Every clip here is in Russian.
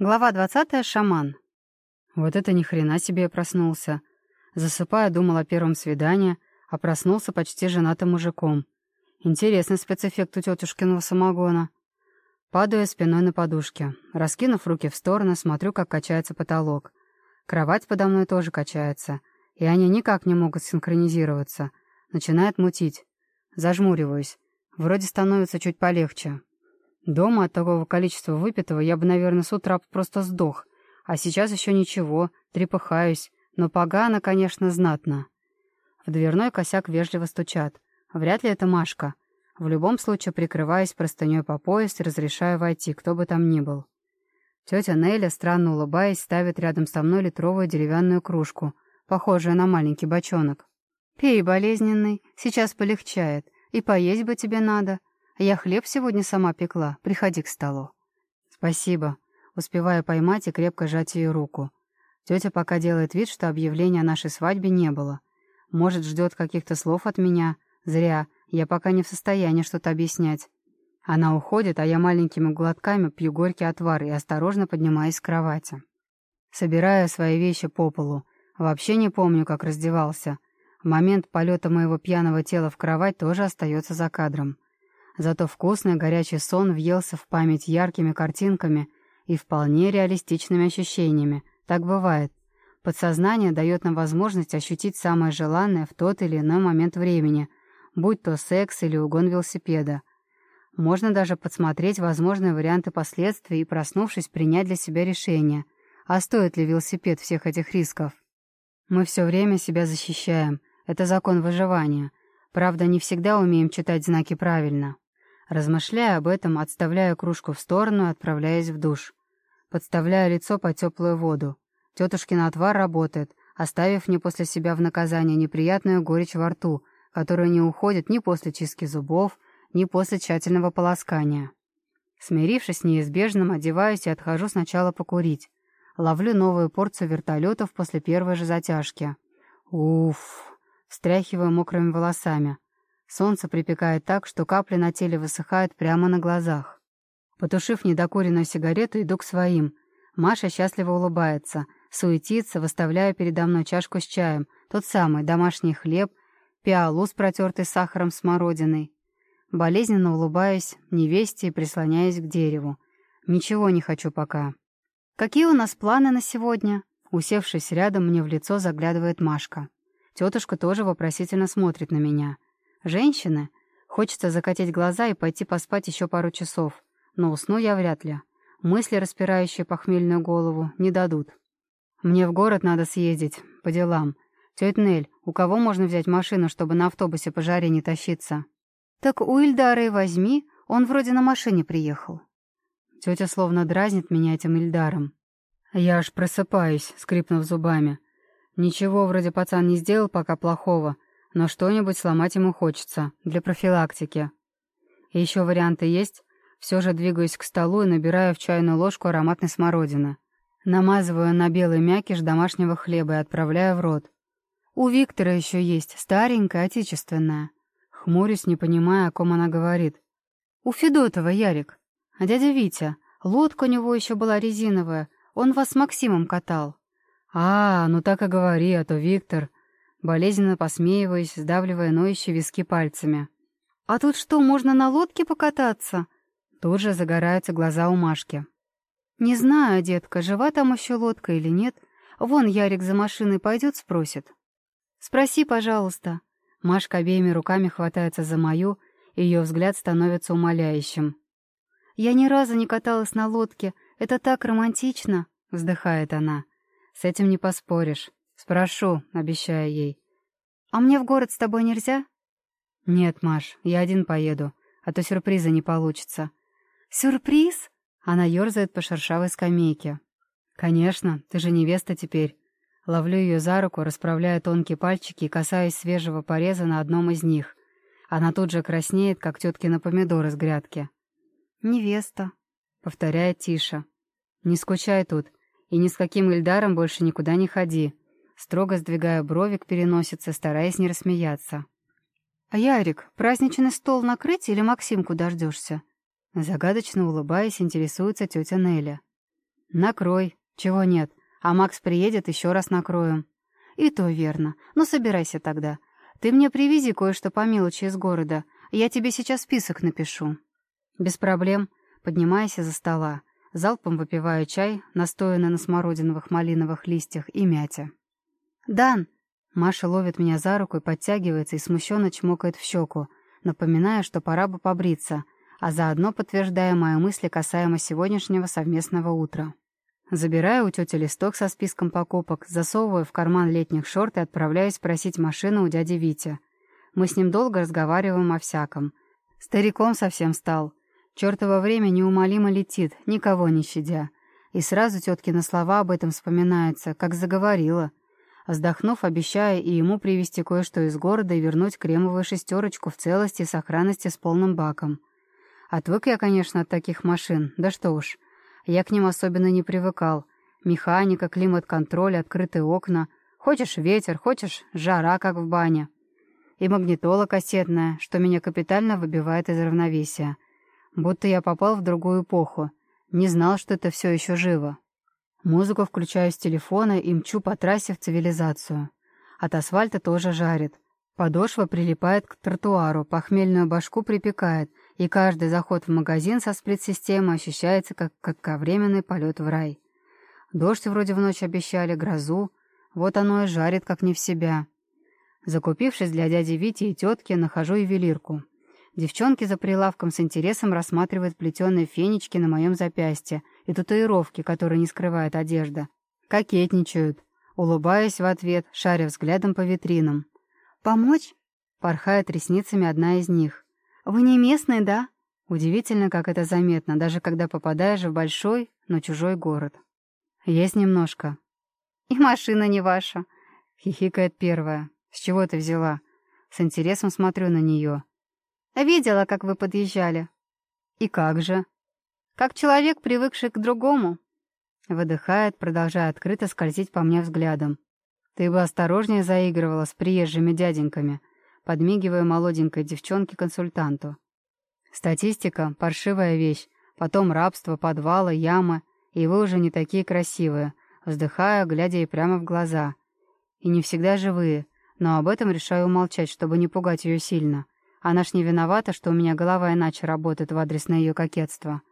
Глава двадцатая. Шаман. Вот это ни хрена себе я проснулся. Засыпая, думал о первом свидании, а проснулся почти женатым мужиком. Интересный спецэффект у тетушкиного самогона. Падаю спиной на подушке. Раскинув руки в стороны, смотрю, как качается потолок. Кровать подо мной тоже качается, и они никак не могут синхронизироваться. Начинает мутить. Зажмуриваюсь. Вроде становится чуть полегче. Дома от такого количества выпитого я бы, наверное, с утра просто сдох. А сейчас еще ничего, трепыхаюсь, но погано, конечно, знатно. В дверной косяк вежливо стучат. Вряд ли это Машка. В любом случае прикрываюсь простыней по пояс разрешаю войти, кто бы там ни был. Тетя Неля, странно улыбаясь, ставит рядом со мной литровую деревянную кружку, похожую на маленький бочонок. «Пей, болезненный, сейчас полегчает, и поесть бы тебе надо. Я хлеб сегодня сама пекла. Приходи к столу». «Спасибо». Успеваю поймать и крепко сжать ее руку. Тетя пока делает вид, что объявления о нашей свадьбе не было. Может, ждет каких-то слов от меня. Зря. Я пока не в состоянии что-то объяснять. Она уходит, а я маленькими глотками пью горький отвар и осторожно поднимаюсь с кровати. Собираю свои вещи по полу. Вообще не помню, как раздевался. Момент полета моего пьяного тела в кровать тоже остается за кадром. Зато вкусный горячий сон въелся в память яркими картинками и вполне реалистичными ощущениями. Так бывает. Подсознание дает нам возможность ощутить самое желанное в тот или иной момент времени, будь то секс или угон велосипеда. Можно даже подсмотреть возможные варианты последствий и, проснувшись, принять для себя решение, а стоит ли велосипед всех этих рисков. Мы все время себя защищаем. Это закон выживания. Правда, не всегда умеем читать знаки правильно. Размышляя об этом, отставляю кружку в сторону и отправляюсь в душ. Подставляю лицо под теплую воду. Тетушкин отвар работает, оставив мне после себя в наказание неприятную горечь во рту, которая не уходит ни после чистки зубов, ни после тщательного полоскания. Смирившись с неизбежным, одеваюсь и отхожу сначала покурить. Ловлю новую порцию вертолетов после первой же затяжки. Уф! Встряхиваю мокрыми волосами. Солнце припекает так, что капли на теле высыхают прямо на глазах. Потушив недокуренную сигарету, иду к своим. Маша счастливо улыбается, суетится, выставляя передо мной чашку с чаем, тот самый домашний хлеб, пиалу с протертой сахаром смородиной. Болезненно улыбаюсь, невесте и прислоняюсь к дереву. Ничего не хочу пока. «Какие у нас планы на сегодня?» Усевшись рядом, мне в лицо заглядывает Машка. Тетушка тоже вопросительно смотрит на меня. Женщины? Хочется закатить глаза и пойти поспать еще пару часов. Но усну я вряд ли. Мысли, распирающие похмельную голову, не дадут. Мне в город надо съездить, по делам. Тетя Нель, у кого можно взять машину, чтобы на автобусе по жаре не тащиться? Так у Ильдара и возьми, он вроде на машине приехал. Тетя словно дразнит меня этим Ильдаром. Я аж просыпаюсь, скрипнув зубами. Ничего вроде пацан не сделал пока плохого, но что-нибудь сломать ему хочется, для профилактики. И еще варианты есть? Все же двигаюсь к столу и набираю в чайную ложку ароматной смородины. Намазываю на белый мякиш домашнего хлеба и отправляю в рот. У Виктора еще есть, старенькая, отечественная. Хмурюсь, не понимая, о ком она говорит. У Федотова, Ярик. А дядя Витя, лодка у него еще была резиновая, он вас с Максимом катал. А, ну так и говори, а то Виктор... Болезненно посмеиваясь, сдавливая ноющие виски пальцами. «А тут что, можно на лодке покататься?» Тут же загораются глаза у Машки. «Не знаю, детка, жива там еще лодка или нет. Вон Ярик за машиной пойдет, спросит». «Спроси, пожалуйста». Машка обеими руками хватается за мою, и ее взгляд становится умоляющим. «Я ни разу не каталась на лодке. Это так романтично!» — вздыхает она. «С этим не поспоришь. Спрошу, обещаю ей. «А мне в город с тобой нельзя?» «Нет, Маш, я один поеду, а то сюрприза не получится». «Сюрприз?» Она ерзает по шершавой скамейке. «Конечно, ты же невеста теперь». Ловлю ее за руку, расправляя тонкие пальчики и касаюсь свежего пореза на одном из них. Она тут же краснеет, как теткина помидоры с грядки. «Невеста», — повторяет Тиша. «Не скучай тут, и ни с каким Ильдаром больше никуда не ходи строго сдвигая брови к переносице, стараясь не рассмеяться. «А Ярик, праздничный стол накрыть или Максимку дождешься?» Загадочно улыбаясь, интересуется тетя Неля. Накрой. Чего нет? А Макс приедет, еще раз накроем. И то верно. Ну, собирайся тогда. Ты мне привези кое-что по мелочи из города. Я тебе сейчас список напишу. Без проблем. Поднимайся за стола. Залпом выпиваю чай, настоянный на смородиновых малиновых листьях и мяте. «Дан!» Маша ловит меня за руку и подтягивается и смущенно чмокает в щеку, напоминая, что пора бы побриться, а заодно подтверждая мои мысли касаемо сегодняшнего совместного утра. Забираю у тети листок со списком покупок, засовываю в карман летних шорт и отправляюсь просить машину у дяди Вити. Мы с ним долго разговариваем о всяком. Стариком совсем стал. Чёртово время неумолимо летит, никого не щадя. И сразу теткины слова об этом вспоминаются, как заговорила. Вздохнув, обещая и ему привезти кое-что из города и вернуть кремовую шестерочку в целости и сохранности с полным баком. Отвык я, конечно, от таких машин, да что уж. Я к ним особенно не привыкал. Механика, климат-контроль, открытые окна. Хочешь ветер, хочешь жара, как в бане. И магнитола кассетная, что меня капитально выбивает из равновесия. Будто я попал в другую эпоху. Не знал, что это все еще живо. Музыку включаю с телефона и мчу по трассе в цивилизацию. От асфальта тоже жарит. Подошва прилипает к тротуару, похмельную башку припекает, и каждый заход в магазин со сплит-системой ощущается как кратковременный полет в рай. Дождь вроде в ночь обещали, грозу. Вот оно и жарит, как не в себя. Закупившись для дяди Вити и тетки, нахожу ювелирку. Девчонки за прилавком с интересом рассматривают плетеные фенечки на моем запястье и татуировки, которые не скрывает одежда. Кокетничают. Улыбаясь в ответ, шаря взглядом по витринам. «Помочь?» — порхает ресницами одна из них. «Вы не местный, да?» Удивительно, как это заметно, даже когда попадаешь в большой, но чужой город. «Есть немножко». «И машина не ваша», — хихикает первая. «С чего ты взяла?» С интересом смотрю на нее. Видела, как вы подъезжали. И как же? Как человек, привыкший к другому. Выдыхает, продолжая открыто скользить по мне взглядом. Ты бы осторожнее заигрывала с приезжими дяденьками, подмигивая молоденькой девчонке-консультанту. Статистика — паршивая вещь, потом рабство, подвалы, ямы, и вы уже не такие красивые, вздыхая, глядя ей прямо в глаза. И не всегда живые, но об этом решаю умолчать, чтобы не пугать ее сильно. Она ж не виновата, что у меня голова иначе работает в адрес на ее кокетство.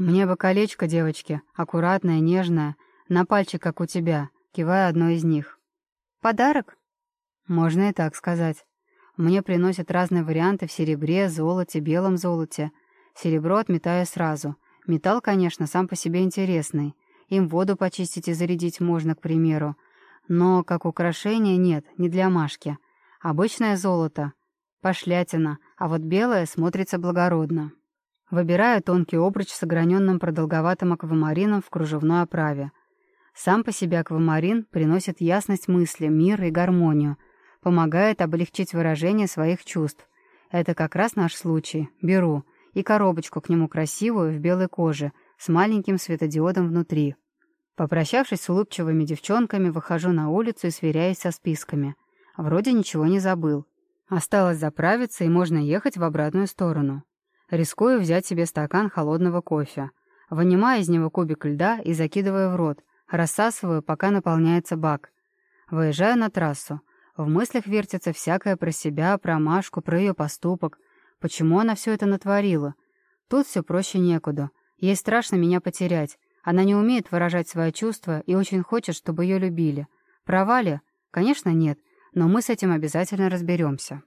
Мне бы колечко, девочки, аккуратное, нежное, на пальчик, как у тебя, кивая одной из них. Подарок? Можно и так сказать. Мне приносят разные варианты в серебре, золоте, белом золоте. Серебро отметаю сразу. Металл, конечно, сам по себе интересный. Им воду почистить и зарядить можно, к примеру. Но как украшение нет, не для Машки. Обычное золото, Пошлятина, а вот белая смотрится благородно. Выбираю тонкий обруч с ограненным продолговатым аквамарином в кружевной оправе. Сам по себе аквамарин приносит ясность мысли, мир и гармонию, помогает облегчить выражение своих чувств. Это как раз наш случай. Беру. И коробочку к нему красивую, в белой коже, с маленьким светодиодом внутри. Попрощавшись с улыбчивыми девчонками, выхожу на улицу и сверяюсь со списками. Вроде ничего не забыл. Осталось заправиться, и можно ехать в обратную сторону. Рискую взять себе стакан холодного кофе. Вынимаю из него кубик льда и закидываю в рот. Рассасываю, пока наполняется бак. Выезжаю на трассу. В мыслях вертится всякое про себя, про Машку, про ее поступок. Почему она все это натворила? Тут все проще некуда. Ей страшно меня потерять. Она не умеет выражать свои чувства и очень хочет, чтобы ее любили. Права ли? Конечно, нет но мы с этим обязательно разберемся.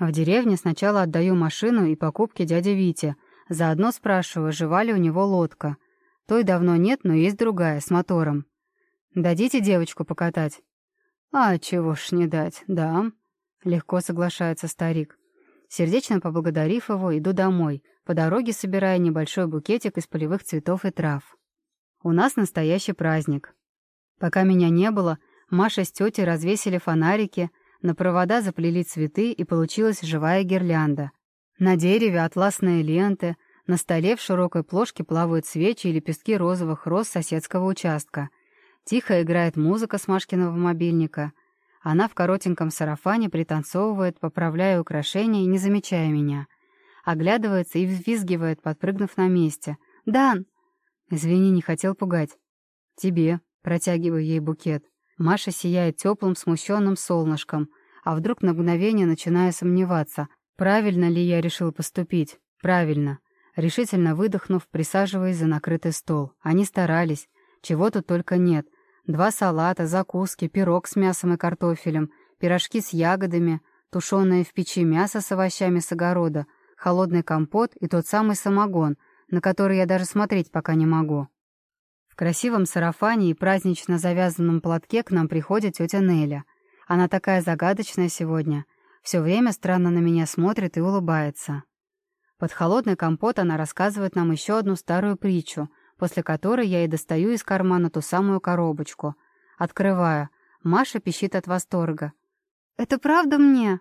В деревне сначала отдаю машину и покупки дяде Вите, заодно спрашиваю, жива ли у него лодка. Той давно нет, но есть другая, с мотором. «Дадите девочку покатать?» «А чего ж не дать, да?» — легко соглашается старик. Сердечно поблагодарив его, иду домой, по дороге собирая небольшой букетик из полевых цветов и трав. У нас настоящий праздник. Пока меня не было — Маша с тетей развесили фонарики, на провода заплели цветы, и получилась живая гирлянда. На дереве атласные ленты, на столе в широкой плошке плавают свечи и лепестки розовых роз соседского участка. Тихо играет музыка с Машкиного мобильника. Она в коротеньком сарафане пританцовывает, поправляя украшения, не замечая меня. Оглядывается и взвизгивает, подпрыгнув на месте. «Дан!» «Извини, не хотел пугать». «Тебе», — протягиваю ей букет. Маша сияет теплым, смущенным солнышком, а вдруг на мгновение начинаю сомневаться, правильно ли я решил поступить. Правильно. Решительно выдохнув, присаживаясь за накрытый стол. Они старались. Чего тут только нет. Два салата, закуски, пирог с мясом и картофелем, пирожки с ягодами, тушеное в печи мясо с овощами с огорода, холодный компот и тот самый самогон, на который я даже смотреть пока не могу. Красивом сарафане и празднично завязанном платке к нам приходит тетя Неля. Она такая загадочная сегодня. Все время странно на меня смотрит и улыбается. Под холодный компот она рассказывает нам еще одну старую притчу, после которой я и достаю из кармана ту самую коробочку. Открываю. Маша пищит от восторга. «Это правда мне?»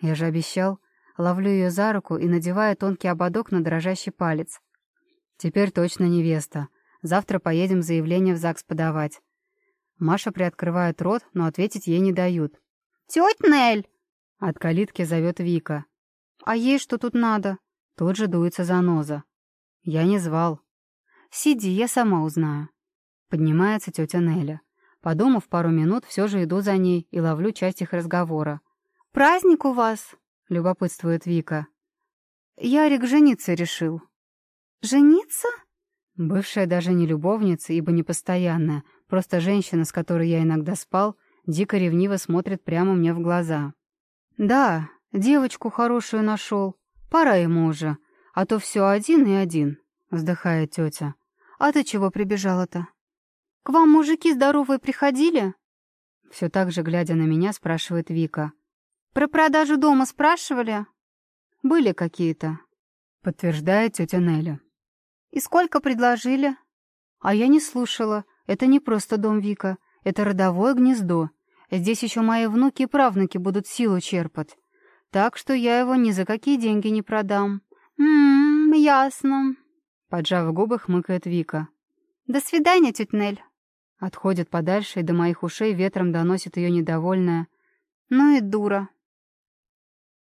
Я же обещал. Ловлю ее за руку и надеваю тонкий ободок на дрожащий палец. Теперь точно невеста. Завтра поедем заявление в ЗАГС подавать. Маша приоткрывает рот, но ответить ей не дают. «Тетя Нель!» От калитки зовет Вика. «А ей что тут надо?» Тут же дуется заноза. Я не звал. Сиди, я сама узнаю. Поднимается тетя Неля. Подумав пару минут, все же иду за ней и ловлю часть их разговора. «Праздник у вас?» — любопытствует Вика. «Ярик жениться решил». «Жениться?» Бывшая даже не любовница, ибо не постоянная, просто женщина, с которой я иногда спал, дико ревниво смотрит прямо мне в глаза. «Да, девочку хорошую нашел. «Пора ему уже, а то все один и один», — вздыхает тетя. «А ты чего прибежала-то? К вам мужики здоровые приходили?» Все так же, глядя на меня, спрашивает Вика. «Про продажу дома спрашивали?» «Были какие-то», — подтверждает тетя Неля. «И сколько предложили?» «А я не слушала. Это не просто дом Вика. Это родовое гнездо. Здесь еще мои внуки и правнуки будут силу черпать. Так что я его ни за какие деньги не продам. «Ммм, ясно», — поджав губы, хмыкает Вика. «До свидания, тетя Нель». Отходит подальше, и до моих ушей ветром доносит ее недовольное. «Ну и дура».